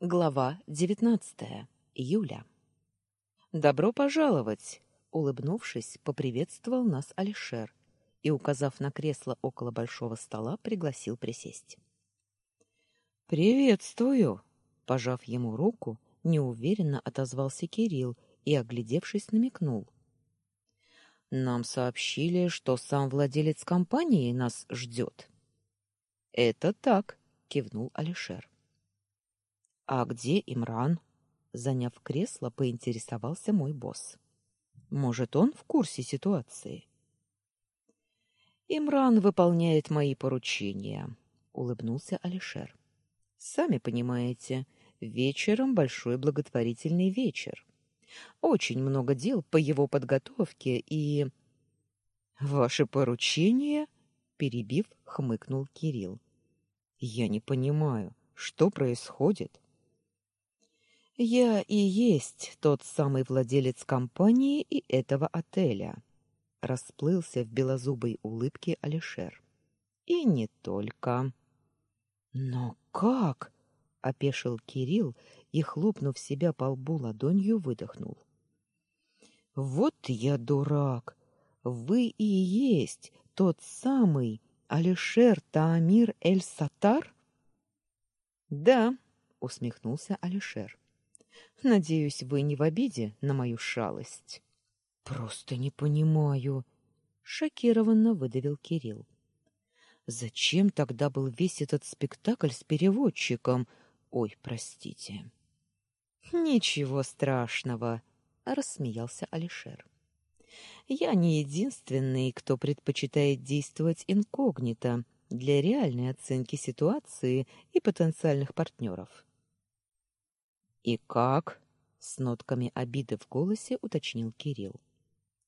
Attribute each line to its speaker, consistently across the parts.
Speaker 1: Глава девятнадцатая. Июля. Добро пожаловать, улыбнувшись, поприветствовал нас Алишер и, указав на кресло около большого стола, пригласил присесть. Приветствую, пожав ему руку, неуверенно отозвался Кирилл и, оглядевшись, намекнул: Нам сообщили, что сам владелец компании нас ждет». Это так, кивнул Алишер. А где Имран? Заняв кресло, поинтересовался мой босс. Может, он в курсе ситуации? Имран выполняет мои поручения, улыбнулся Алишер. Сами понимаете, вечером большой благотворительный вечер. Очень много дел по его подготовке и Ваши поручения? перебив, хмыкнул Кирилл. Я не понимаю, что происходит? Я и есть тот самый владелец компании и этого отеля, расплылся в белозубой улыбке Алишер. И не только. Но как? опешил Кирилл и хлопнув себя по лбу ладонью, выдохнул. Вот я дурак. Вы и есть тот самый Алишер Таамир Эль-Сатар? Да, усмехнулся Алишер. Надеюсь, вы не в обиде на мою шалость. Просто не понимаю, шокированно выдавил Кирилл. Зачем тогда был весь этот спектакль с переводчиком? Ой, простите. Ничего страшного, рассмеялся Алишер. Я не единственный, кто предпочитает действовать инкогнито для реальной оценки ситуации и потенциальных партнеров. И как? с нотками обиды в голосе уточнил Кирилл.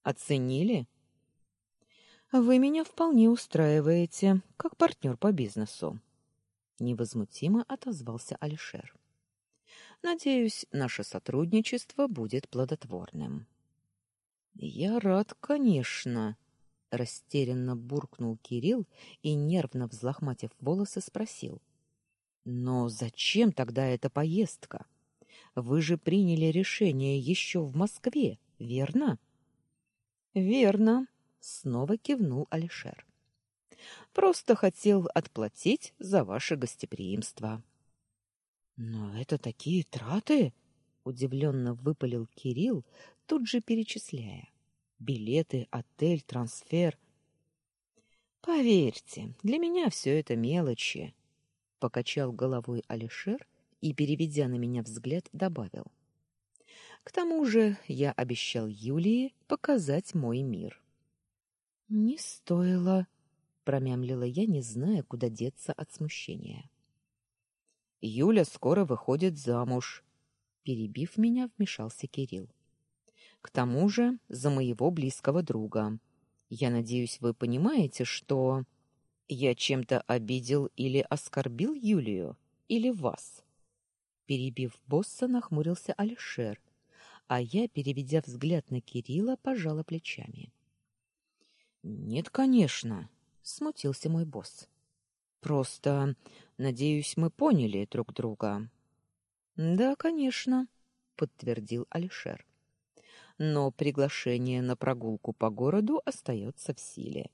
Speaker 1: Оценили? Вы меня вполне устраиваете, как партнер по бизнесу, невозмутимо отозвался Алишер. Надеюсь, наше сотрудничество будет плодотворным. Я рад, конечно, растерянно буркнул Кирилл и нервно взлохматив волосы спросил: "Но зачем тогда эта поездка?" Вы же приняли решение еще в Москве, верно? Верно, снова кивнул Алишер. Просто хотел отплатить за ваше гостеприимство. Но это такие траты, удивленно выпалил Кирилл, тут же перечисляя: билеты, отель, трансфер. Поверьте, для меня все это мелочи, покачал головой Алишер и, переведя на меня взгляд, добавил. К тому же я обещал Юлии показать мой мир. Не стоило, промямлила я, не зная, куда деться от смущения. Юля скоро выходит замуж, перебив меня, вмешался Кирилл. К тому же, за моего близкого друга. Я надеюсь, вы понимаете, что я чем-то обидел или оскорбил Юлию или вас перебив босса, нахмурился Алишер, а я, переведя взгляд на Кирилла, пожала плечами. Нет, конечно, смутился мой босс. Просто, надеюсь, мы поняли друг друга. Да, конечно, подтвердил Алишер. Но приглашение на прогулку по городу остается в силе.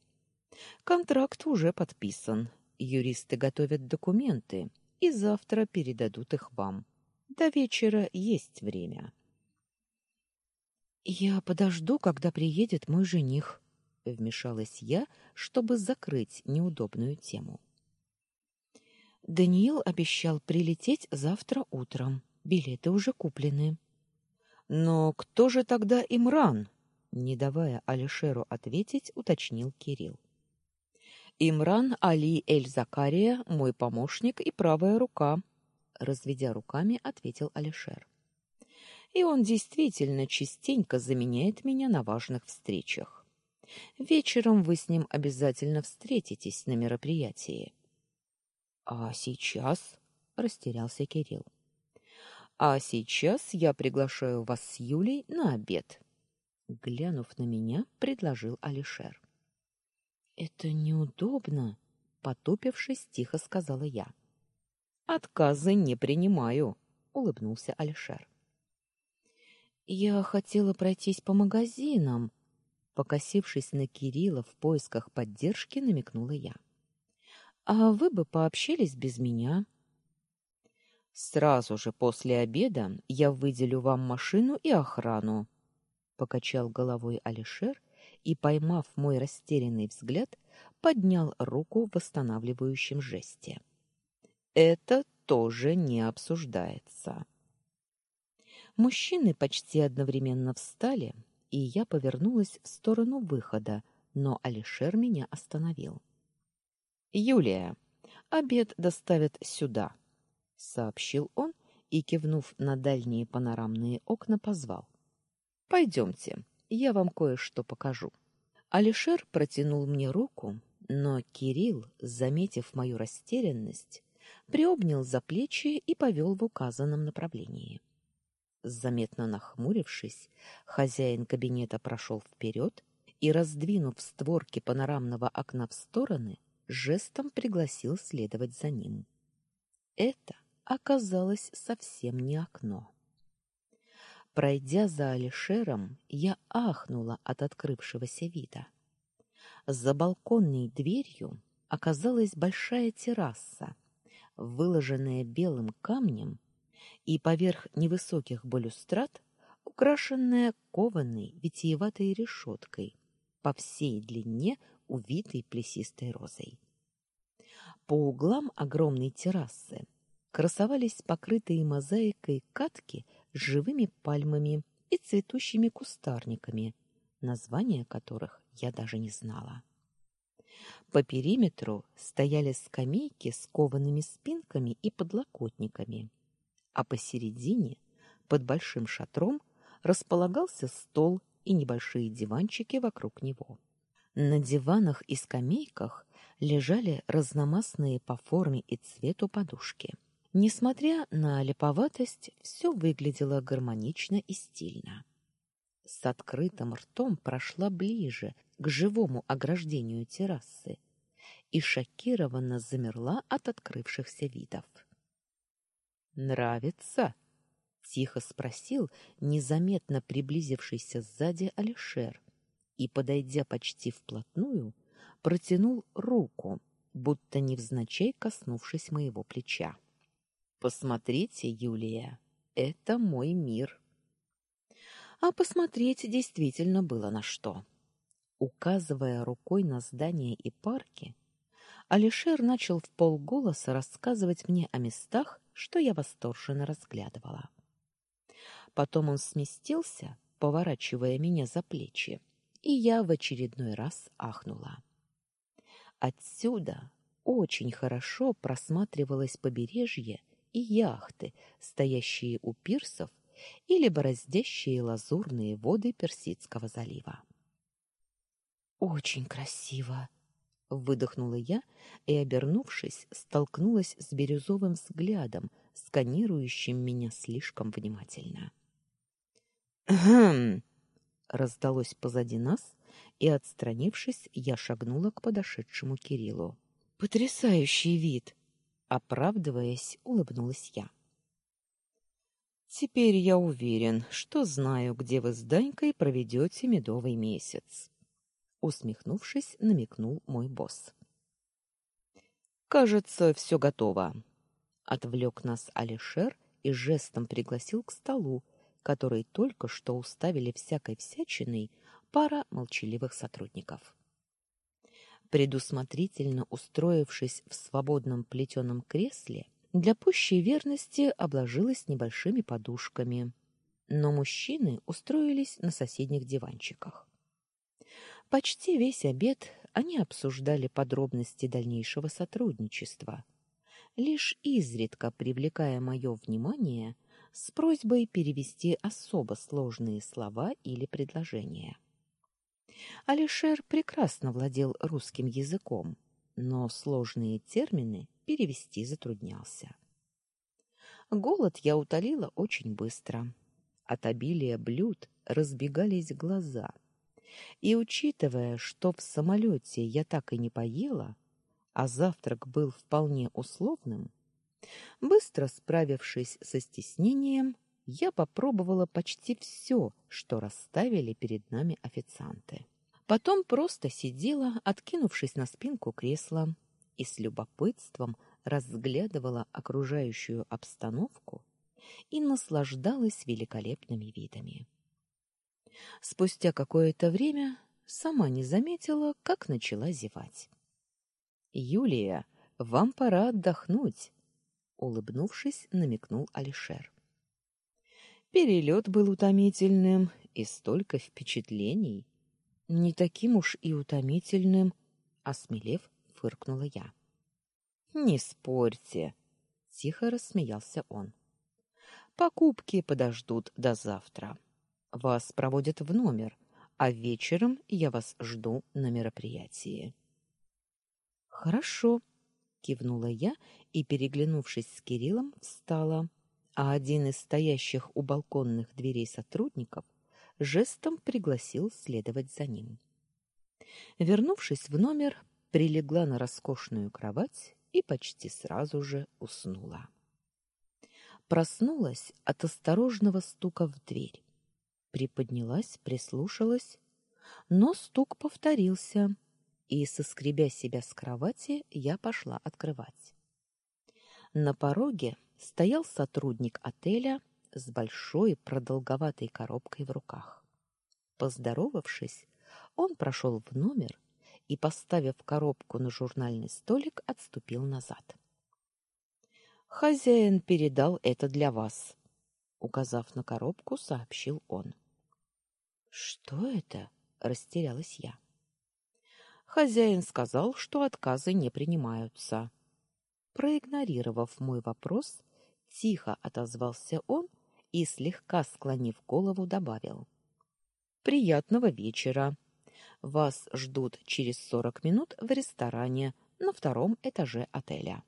Speaker 1: Контракт уже подписан. Юристы готовят документы и завтра передадут их вам. До вечера есть время. Я подожду, когда приедет мой жених, вмешалась я, чтобы закрыть неудобную тему. Даниил обещал прилететь завтра утром. Билеты уже куплены. Но кто же тогда Имран? Не давая Алишеру ответить, уточнил Кирилл. Имран Али Эль-Закария, мой помощник и правая рука, разведя руками, ответил Алишер. И он действительно частенько заменяет меня на важных встречах. Вечером вы с ним обязательно встретитесь на мероприятии. А сейчас, растерялся Кирилл. А сейчас я приглашаю вас с Юлей на обед. Глянув на меня, предложил Алишер. Это неудобно, потупившись, тихо сказала я. Отказы не принимаю, улыбнулся Алишер. Я хотела пройтись по магазинам, покосившись на Кирилла в поисках поддержки, намекнула я. А вы бы пообщались без меня. Сразу же после обеда я выделю вам машину и охрану, покачал головой Алишер и, поймав мой растерянный взгляд, поднял руку в восстанавливающем жесте. Это тоже не обсуждается. Мужчины почти одновременно встали, и я повернулась в сторону выхода, но Алишер меня остановил. Юлия, обед доставят сюда сообщил он и кивнув на дальние панорамные окна, позвал: «Пойдемте, я вам кое-что покажу". Алишер протянул мне руку, но Кирилл, заметив мою растерянность, приобнял за плечи и повел в указанном направлении. Заметно нахмурившись, хозяин кабинета прошел вперед и, раздвинув створки панорамного окна в стороны, жестом пригласил следовать за ним. Это оказалось совсем не окно. Пройдя за Алишером, я ахнула от открывшегося вида. За балконной дверью оказалась большая терраса, выложенная белым камнем и поверх невысоких балюстрад украшенная кованой витиеватой решеткой, по всей длине увитой плесистой розой. По углам огромной террасы красовались покрытые мозаикой катки живыми пальмами и цветущими кустарниками, названия которых я даже не знала. По периметру стояли скамейки с коваными спинками и подлокотниками, а посередине, под большим шатром, располагался стол и небольшие диванчики вокруг него. На диванах и скамейках лежали разномастные по форме и цвету подушки – Несмотря на леповатость, все выглядело гармонично и стильно. С открытым ртом прошла ближе к живому ограждению террасы и шокированно замерла от открывшихся видов. «Нравится?» — тихо спросил незаметно приблизившийся сзади Алишер и, подойдя почти вплотную, протянул руку, будто невзначай коснувшись моего плеча. Посмотрите, Юлия, это мой мир. А посмотреть действительно было на что. Указывая рукой на здания и парки, Алишер начал в полголоса рассказывать мне о местах, что я восторженно разглядывала. Потом он сместился, поворачивая меня за плечи, и я в очередной раз ахнула. Отсюда очень хорошо просматривалось побережье и яхты, стоящие у пирсов или бороздящие лазурные воды Персидского залива. Очень красиво, выдохнула я и, обернувшись, столкнулась с бирюзовым взглядом, сканирующим меня слишком внимательно. «Хм!» — раздалось позади нас, и, отстранившись, я шагнула к подошедшему Кириллу. «Потрясающий вид!» Оправдываясь, улыбнулась я. Теперь я уверен, что знаю, где вы с Данькой проведете медовый месяц, усмехнувшись, намекнул мой босс. Кажется, все готово. Отвлек нас Алишер и жестом пригласил к столу, который только что уставили всякой всячиной пара молчаливых сотрудников предусмотрительно устроившись в свободном плетеном кресле, для пущей верности обложилась небольшими подушками, но мужчины устроились на соседних диванчиках. Почти весь обед они обсуждали подробности дальнейшего сотрудничества, лишь изредка привлекая мое внимание с просьбой перевести особо сложные слова или предложения. Алишер прекрасно владел русским языком, но сложные термины перевести затруднялся. Голод я утолила очень быстро. От обилия блюд разбегались глаза. И учитывая, что в самолете я так и не поела, а завтрак был вполне условным, Быстро справившись со стеснением, я попробовала почти все, что расставили перед нами официанты. Потом просто сидела, откинувшись на спинку кресла, и с любопытством разглядывала окружающую обстановку и наслаждалась великолепными видами. Спустя какое-то время сама не заметила, как начала зевать. Юлия, вам пора отдохнуть, улыбнувшись, намекнул Алишер. Перелет был утомительным, и столько впечатлений. Не таким уж и утомительным, осмелев, фыркнула я. Не спорьте, тихо рассмеялся он. Покупки подождут до завтра. Вас проводят в номер, а вечером я вас жду на мероприятии. Хорошо, кивнула я и, переглянувшись с Кириллом, встала, а один из стоящих у балконных дверей сотрудников жестом пригласил следовать за ним. Вернувшись в номер, прилегла на роскошную кровать и почти сразу же уснула. Проснулась от осторожного стука в дверь. Приподнялась, прислушалась, но стук повторился, и, соскребя себя с кровати, я пошла открывать. На пороге стоял сотрудник отеля с большой продолговатой коробкой в руках. Поздоровавшись, он прошел в номер и, поставив коробку на журнальный столик, отступил назад. Хозяин передал это для вас, указав на коробку, сообщил он. Что это? растерялась я. Хозяин сказал, что отказы не принимаются. Проигнорировав мой вопрос, тихо отозвался он и слегка склонив голову, добавил: Приятного вечера. Вас ждут через сорок минут в ресторане на втором этаже отеля.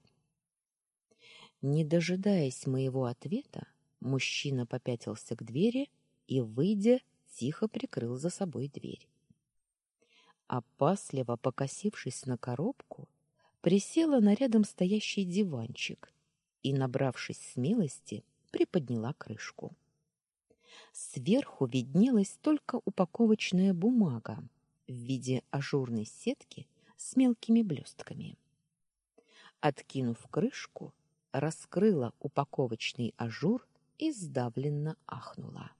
Speaker 1: Не дожидаясь моего ответа, мужчина попятился к двери и, выйдя, тихо прикрыл за собой дверь. Опасливо покосившись на коробку, присела на рядом стоящий диванчик и, набравшись смелости, приподняла крышку. Сверху виднелась только упаковочная бумага в виде ажурной сетки с мелкими блестками. Откинув крышку, раскрыла упаковочный ажур и сдавленно ахнула.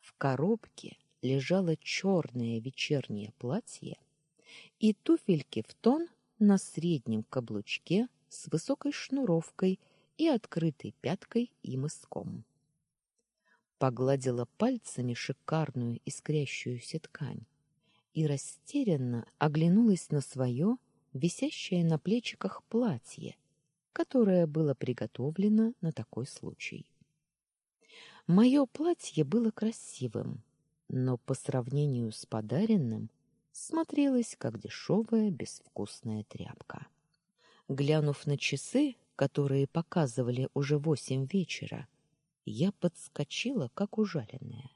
Speaker 1: В коробке лежало черное вечернее платье и туфельки в тон на среднем каблучке с высокой шнуровкой и открытой пяткой и мыском. Погладила пальцами шикарную искрящуюся ткань и растерянно оглянулась на свое висящее на плечиках платье, которое было приготовлено на такой случай. Мое платье было красивым, но по сравнению с подаренным смотрелось как дешевая безвкусная тряпка. Глянув на часы, которые показывали уже восемь вечера, я подскочила, как ужаленная.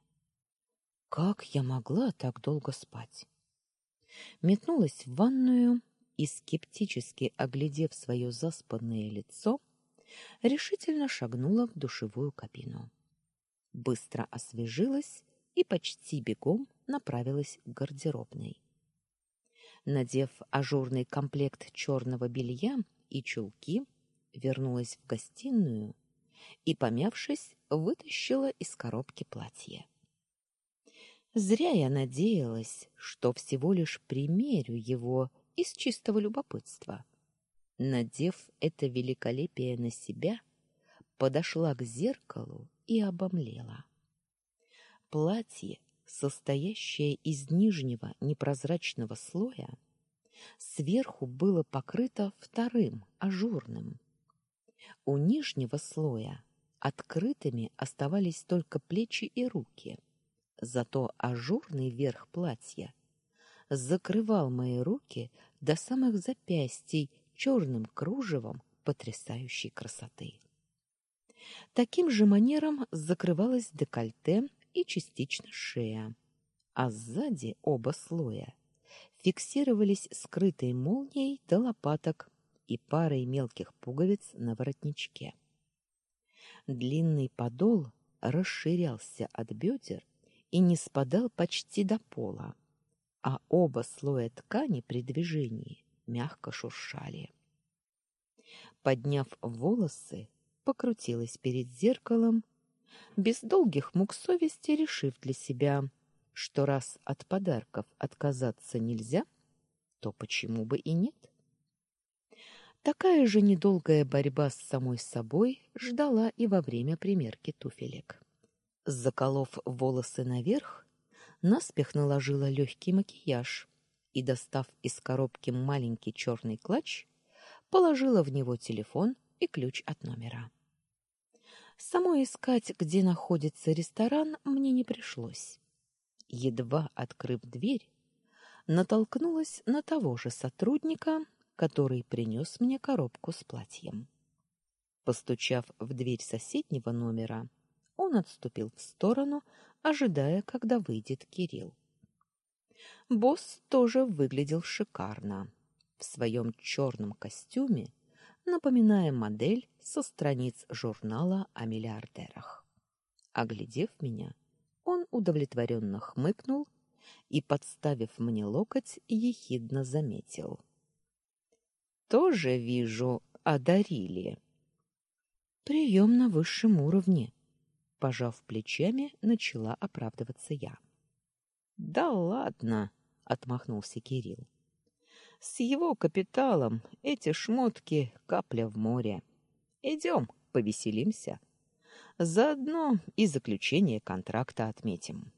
Speaker 1: Как я могла так долго спать? Метнулась в ванную и, скептически оглядев свое заспанное лицо, решительно шагнула в душевую кабину. Быстро освежилась и почти бегом направилась к гардеробной. Надев ажурный комплект черного белья и чулки, вернулась в гостиную и, помявшись, вытащила из коробки платье. Зря я надеялась, что всего лишь примерю его из чистого любопытства. Надев это великолепие на себя, подошла к зеркалу и обомлела. Платье, состоящее из нижнего непрозрачного слоя, сверху было покрыто вторым, ажурным. У нижнего слоя открытыми оставались только плечи и руки, зато ажурный верх платья закрывал мои руки до самых запястий черным кружевом потрясающей красоты. Таким же манером закрывалось декольте и частично шея, а сзади оба слоя фиксировались скрытой молнией до лопаток и парой мелких пуговиц на воротничке. Длинный подол расширялся от бедер и не спадал почти до пола, а оба слоя ткани при движении мягко шуршали. Подняв волосы, покрутилась перед зеркалом, без долгих мук совести решив для себя, что раз от подарков отказаться нельзя, то почему бы и нет? Такая же недолгая борьба с самой собой ждала и во время примерки туфелек. Заколов волосы наверх, наспех наложила легкий макияж и, достав из коробки маленький черный клатч, положила в него телефон и ключ от номера. Самой искать, где находится ресторан, мне не пришлось. Едва открыв дверь, натолкнулась на того же сотрудника, который принес мне коробку с платьем. Постучав в дверь соседнего номера, он отступил в сторону, ожидая, когда выйдет Кирилл. Босс тоже выглядел шикарно. В своем черном костюме напоминая модель со страниц журнала о миллиардерах. Оглядев меня, он удовлетворенно хмыкнул и, подставив мне локоть, ехидно заметил. «Тоже вижу, одарили». «Прием на высшем уровне», — пожав плечами, начала оправдываться я. «Да ладно», — отмахнулся Кирилл. С его капиталом эти шмотки капля в море. Идем, повеселимся. Заодно и заключение контракта отметим.